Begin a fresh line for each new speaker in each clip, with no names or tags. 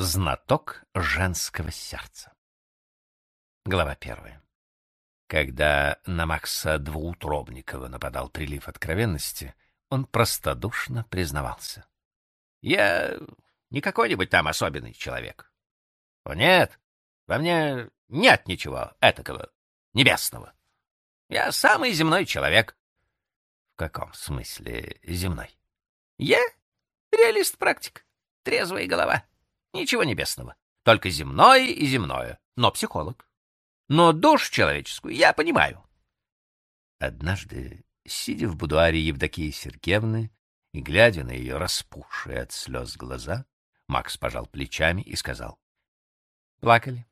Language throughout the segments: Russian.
Знаток женского сердца. Глава первая. Когда на Макса Двуутробникова нападал прилив откровенности, он простодушно признавался. — Я не какой-нибудь там особенный человек. — О, нет, во мне нет ничего этакого небесного. Я самый земной человек. — В каком смысле земной? — Я реалист-практик, трезвая голова. — Ничего небесного. Только земное и земное, но психолог. Но душу человеческую я понимаю. Однажды, сидя в будуаре Евдокии Сергеевны и глядя на ее распухшие от слез глаза, Макс пожал плечами и сказал. — Плакали.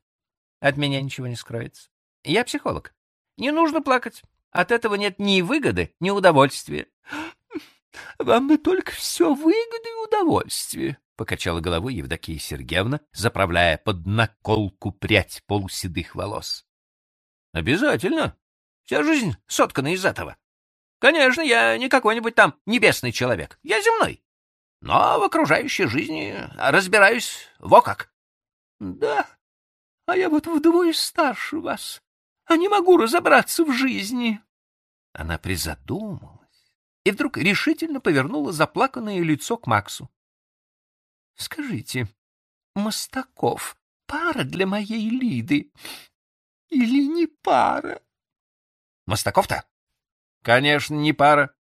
От меня ничего не скроется. Я психолог. Не нужно плакать. От этого нет ни выгоды, ни удовольствия. — Вам бы только все выгоды и удовольствие, — покачала головой Евдокия Сергеевна, заправляя под наколку прядь полуседых волос. — Обязательно. Вся жизнь соткана из этого. Конечно, я не какой-нибудь там небесный человек. Я земной. Но в окружающей жизни разбираюсь во как. — Да, а я вот вдвое старше вас, а не могу разобраться в жизни. Она призадумалась и вдруг решительно повернула заплаканное лицо к Максу. Скажите, Мостаков пара для моей Лиды или не пара? Мостаков-то? Конечно, не пара.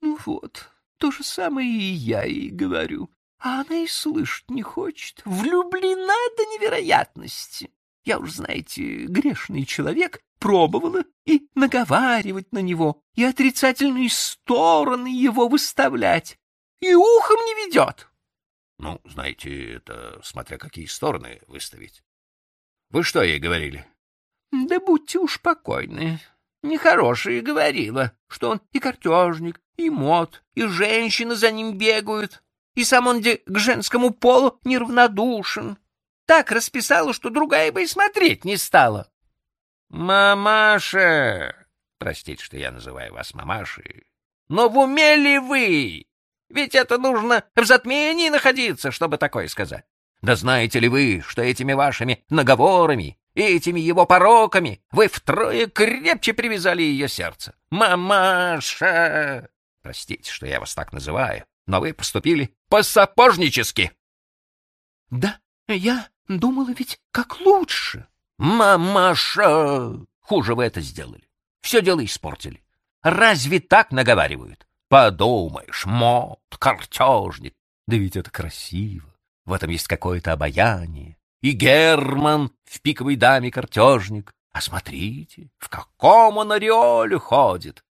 Ну вот, то же самое и я ей говорю. А она и слышать не хочет. Влюблена до невероятности. Я уж, знаете, грешный человек, пробовала и наговаривать на него, и отрицательные стороны его выставлять. И ухом не ведет. Ну, знаете, это смотря какие стороны выставить. Вы что ей говорили? Да будьте уж покойны. Нехорошее говорила, что он и картежник, и мод, и женщины за ним бегают, и сам он где к женскому полу неравнодушен. Так расписала, что другая бы и смотреть не стала. Мамаша! Простите, что я называю вас мамашей. Но в уме ли вы? Ведь это нужно в затмении находиться, чтобы такое сказать. Да знаете ли вы, что этими вашими наговорами и этими его пороками вы втрое крепче привязали ее сердце? Мамаша! Простите, что я вас так называю, но вы поступили по-сапожнически. Да, я думала ведь как лучше. Мамаша! Хуже вы это сделали. Все дело испортили. Разве так наговаривают? Подумаешь, мод, картежник. Да ведь это красиво. В этом есть какое-то обаяние. И Герман в пиковой даме картежник. А смотрите, в каком он ореоле ходит.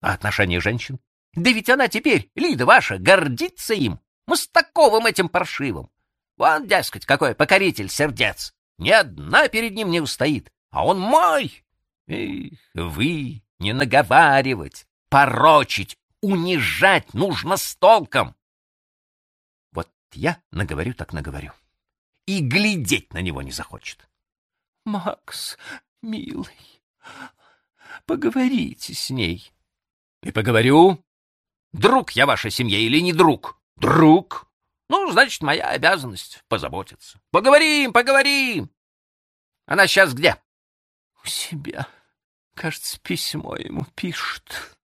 А отношение женщин? Да ведь она теперь, Лида ваша, гордится им, Мостаковым этим паршивым. Вон, дескать, какой покоритель сердец. Ни одна перед ним не устоит, а он мой. Эх, вы не наговаривать, порочить, унижать нужно с толком. Вот я наговорю так наговорю. И глядеть на него не захочет. Макс, милый, поговорите с ней. И поговорю. Друг я вашей семье или не друг? Друг. Ну, значит, моя обязанность позаботиться. Поговорим, поговорим. Она сейчас где? У себя. Кажется, письмо ему пишет.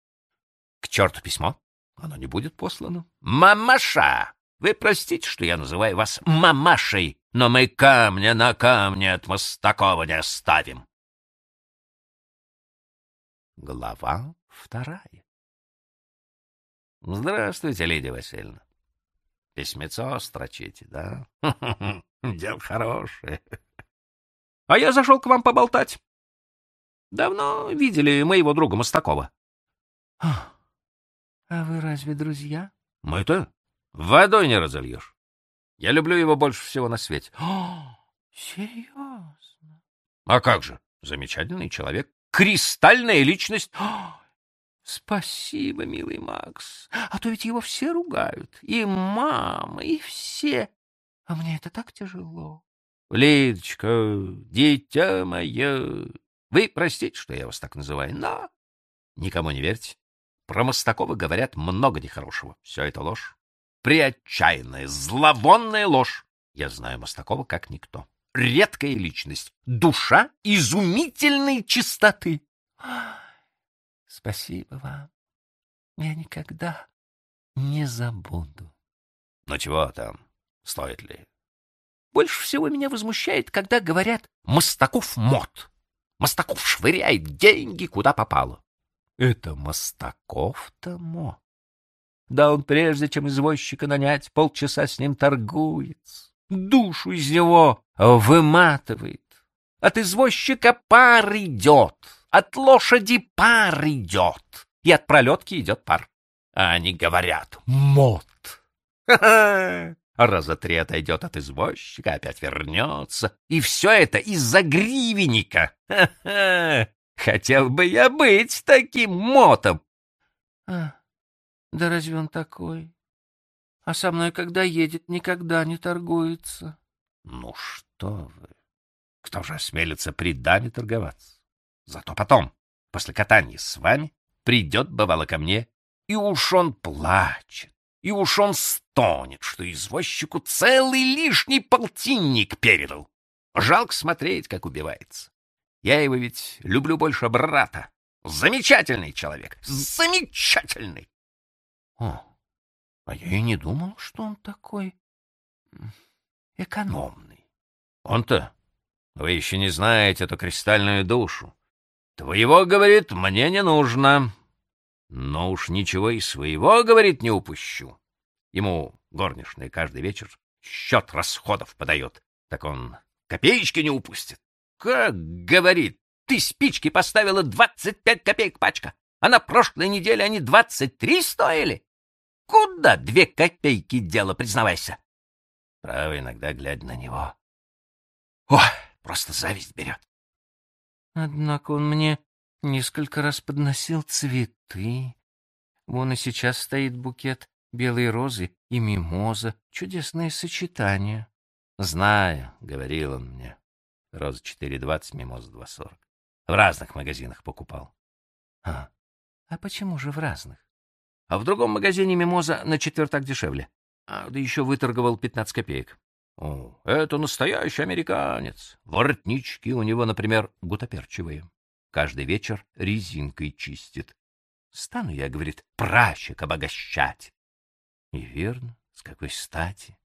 К черту письмо. Оно не будет послано. Мамаша! Вы простите, что я называю вас мамашей, но мы камня на камне от Мостакова не оставим. Глава вторая. Здравствуйте, Лидия Васильевна. Письмецо строчите, да? Дело хорошее. А я зашел к вам поболтать. Давно видели моего друга Мостакова. А вы разве друзья? Мы-то водой не разольешь. Я люблю его больше всего на свете. О, серьезно? А как же? Замечательный человек. Кристальная личность. О, спасибо, милый Макс. А то ведь его все ругают. И мама, и все. А мне это так тяжело. Лидочка, дитя мое, вы простите, что я вас так называю, но никому не верьте. Про Мостакова говорят много нехорошего. Все это ложь. Приотчаянная, зловонная ложь. Я знаю Мостакова как никто. Редкая личность, душа изумительной чистоты.
Спасибо вам. Я никогда не забуду.
Ну чего там, стоит ли?
Больше всего меня возмущает, когда говорят «Мостаков мод». Мостаков швыряет деньги, куда попало.
Это Мостаков-то мод.
Да он прежде, чем извозчика нанять, полчаса с ним торгуется, душу из него выматывает. От извозчика пар идет, от лошади пар идет, и от пролетки идет пар. А они говорят «мод». Раза три отойдет от извозчика, опять вернется. И все это из-за гривенника. Хотел бы я быть таким мотом. А, да разве он такой? А со мной, когда едет, никогда не торгуется.
Ну что вы, кто же осмелится при даме торговаться? Зато потом, после катания с вами, придет, бывало, ко мне, и уж он плачет, и уж он стонет, что извозчику целый лишний полтинник передал. Жалко смотреть, как убивается. Я его ведь люблю больше брата. Замечательный человек, замечательный.
О, а я и не думал, что он такой экономный.
Он-то, вы еще не знаете эту кристальную душу. Твоего, говорит, мне не нужно. Но уж ничего и своего, говорит, не упущу. Ему горничная каждый вечер счет расходов подает. Так он копеечки не упустит. Как, говорит, ты спички поставила двадцать пять копеек пачка, а на прошлой неделе они двадцать три стоили. Куда две копейки дело, признавайся? Право, иногда глядя на него. О, просто зависть берет.
Однако он мне несколько раз подносил цветы. Вон и сейчас стоит букет белой розы и мимоза. Чудесное сочетание.
Знаю, — говорил он мне. Роза 4,20, мимоза 2,40. В разных магазинах покупал.
А, а почему же в разных?
А в другом магазине мимоза на четвертак дешевле. А, да еще выторговал 15 копеек. О, это настоящий американец. Воротнички у него, например, гутоперчивые. Каждый вечер резинкой чистит. Стану я, говорит, прачек обогащать. И верно, с какой стати.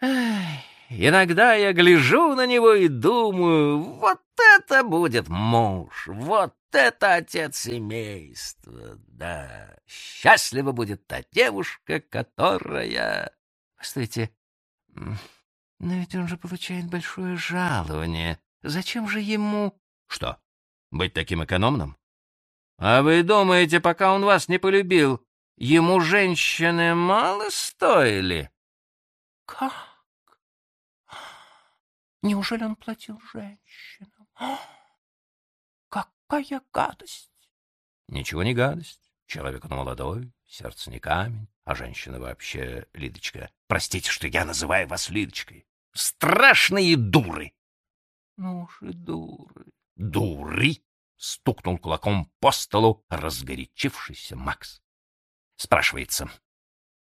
Эх, иногда я гляжу на него и думаю, вот это будет муж, вот это отец семейства, да. Счастлива будет та девушка, которая...
Постойте, но ведь он же получает большое жалование. Зачем же ему...
Что, быть таким экономным? А вы думаете, пока он вас не полюбил, ему женщины мало стоили?
Как? Неужели он платил женщинам? Какая гадость!
Ничего не гадость. Человек он молодой, сердце не камень, а женщина вообще, Лидочка, простите, что я называю вас Лидочкой, страшные дуры.
Ну уж и дуры.
Дуры! Стукнул кулаком по столу разгорячившийся Макс. Спрашивается,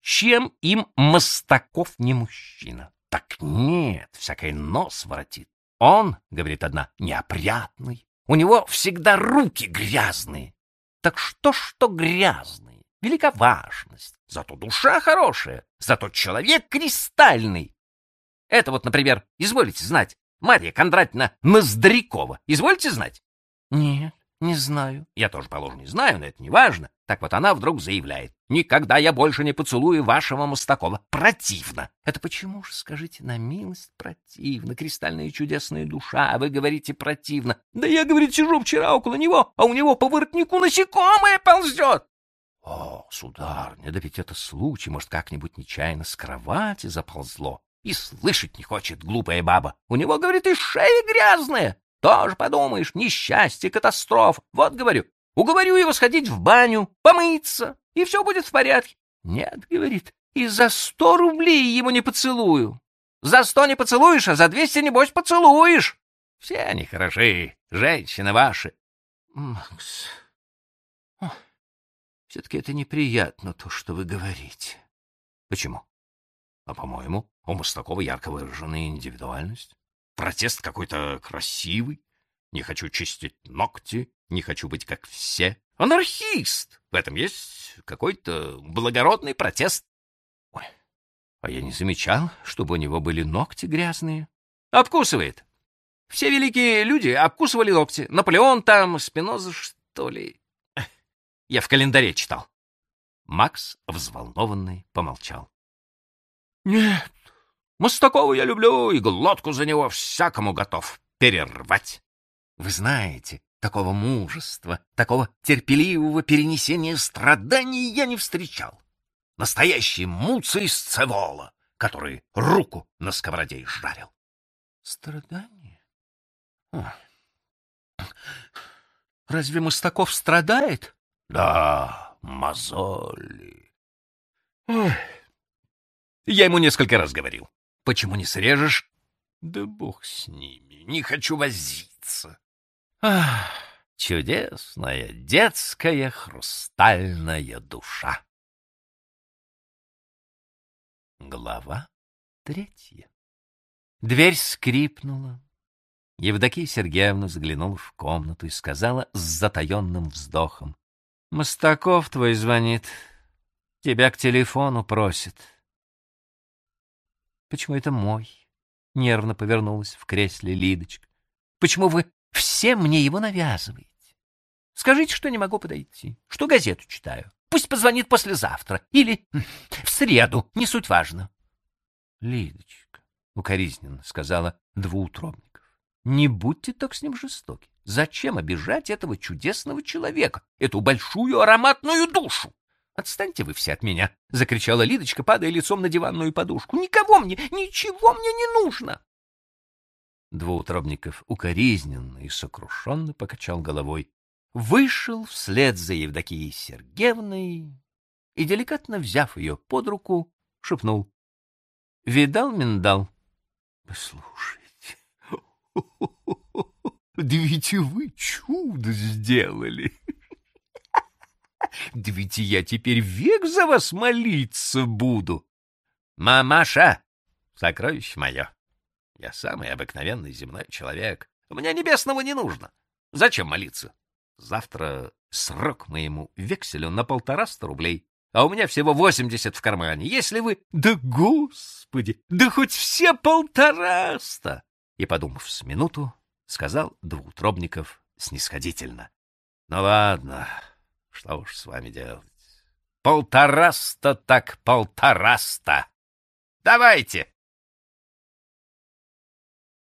чем им Мостаков не мужчина? Так нет, всякий нос воротит. Он, говорит одна, неопрятный. У него всегда руки грязные. Так что, что грязные? Велика важность. Зато душа хорошая, зато человек кристальный. Это вот, например, изволите знать, Марья Кондратьевна Ноздрякова. Изволите знать?
Нет, не знаю.
Я тоже, положено, не знаю, но это не важно. Так вот она вдруг заявляет. Никогда я больше не поцелую вашего Мостакова. Противно.
Это почему же, скажите, на милость противно? Кристальная чудесная душа, а вы говорите противно.
Да я, говорит, сижу вчера около него, а у него по воротнику насекомое ползет. О, сударыня, да ведь это случай, может, как-нибудь нечаянно с кровати заползло. И слышать не хочет глупая баба. У него, говорит, и шея грязная. Тоже подумаешь, несчастье, катастроф. Вот, говорю, уговорю его сходить в баню, помыться, и все будет в порядке. Нет, говорит, и за сто рублей ему не поцелую. За сто не поцелуешь, а за двести, небось, поцелуешь. Все они хороши, женщины ваши.
Макс, все-таки это неприятно, то, что вы говорите.
Почему? А, по-моему, У Мостакова ярко выраженная индивидуальность. Протест какой-то красивый. Не хочу чистить ногти, не хочу быть как все. Анархист! В этом есть какой-то благородный протест. Ой, а я не замечал, чтобы у него были ногти грязные. Обкусывает. Все великие люди обкусывали ногти. Наполеон там, Спиноза, что ли. Я в календаре читал. Макс, взволнованный, помолчал. — Нет, Мостакова я люблю и глотку за него всякому готов перервать. Вы знаете, такого мужества, такого терпеливого перенесения страданий я не встречал. Настоящий Муций из Цевола, который руку на сковороде изжарил.
Страдания? Разве Мостаков страдает?
Да, мозоли. Ой. Я ему несколько раз говорил. Почему не срежешь? Да бог с ними, не хочу возиться. Ах, чудесная детская хрустальная душа. Глава третья. Дверь скрипнула. Евдокия Сергеевна заглянула в комнату и сказала с затаенным вздохом. — Мостаков твой звонит. Тебя к телефону просит. — Почему это мой? — нервно повернулась в кресле Лидочка. — Почему вы все мне его навязываете? Скажите, что не могу подойти, что газету читаю. Пусть позвонит послезавтра или в среду, не суть важно. — Лидочка, — укоризненно сказала двуутробник. Не будьте так с ним жестоки. Зачем обижать этого чудесного человека, эту большую ароматную душу? Отстаньте вы все от меня, закричала Лидочка, падая лицом на диванную подушку. Никого мне, ничего мне не нужно. Двуутробников укоризненно и сокрушенно покачал головой, вышел вслед за Евдокией Сергеевной и, деликатно взяв ее под руку, шепнул. — Видал, миндал? — Послушай, да ведь вы чудо сделали. Да ведь я теперь век за вас молиться буду. Мамаша, сокровище мое, я самый обыкновенный земной человек. Мне небесного не нужно. Зачем молиться? Завтра срок моему векселю на полтораста рублей, а у меня всего восемьдесят в кармане. Если вы... Да господи, да хоть все полтораста! И, подумав с минуту, сказал Двуутробников снисходительно. — Ну ладно, что уж с вами делать. Полтораста так полтораста. Давайте!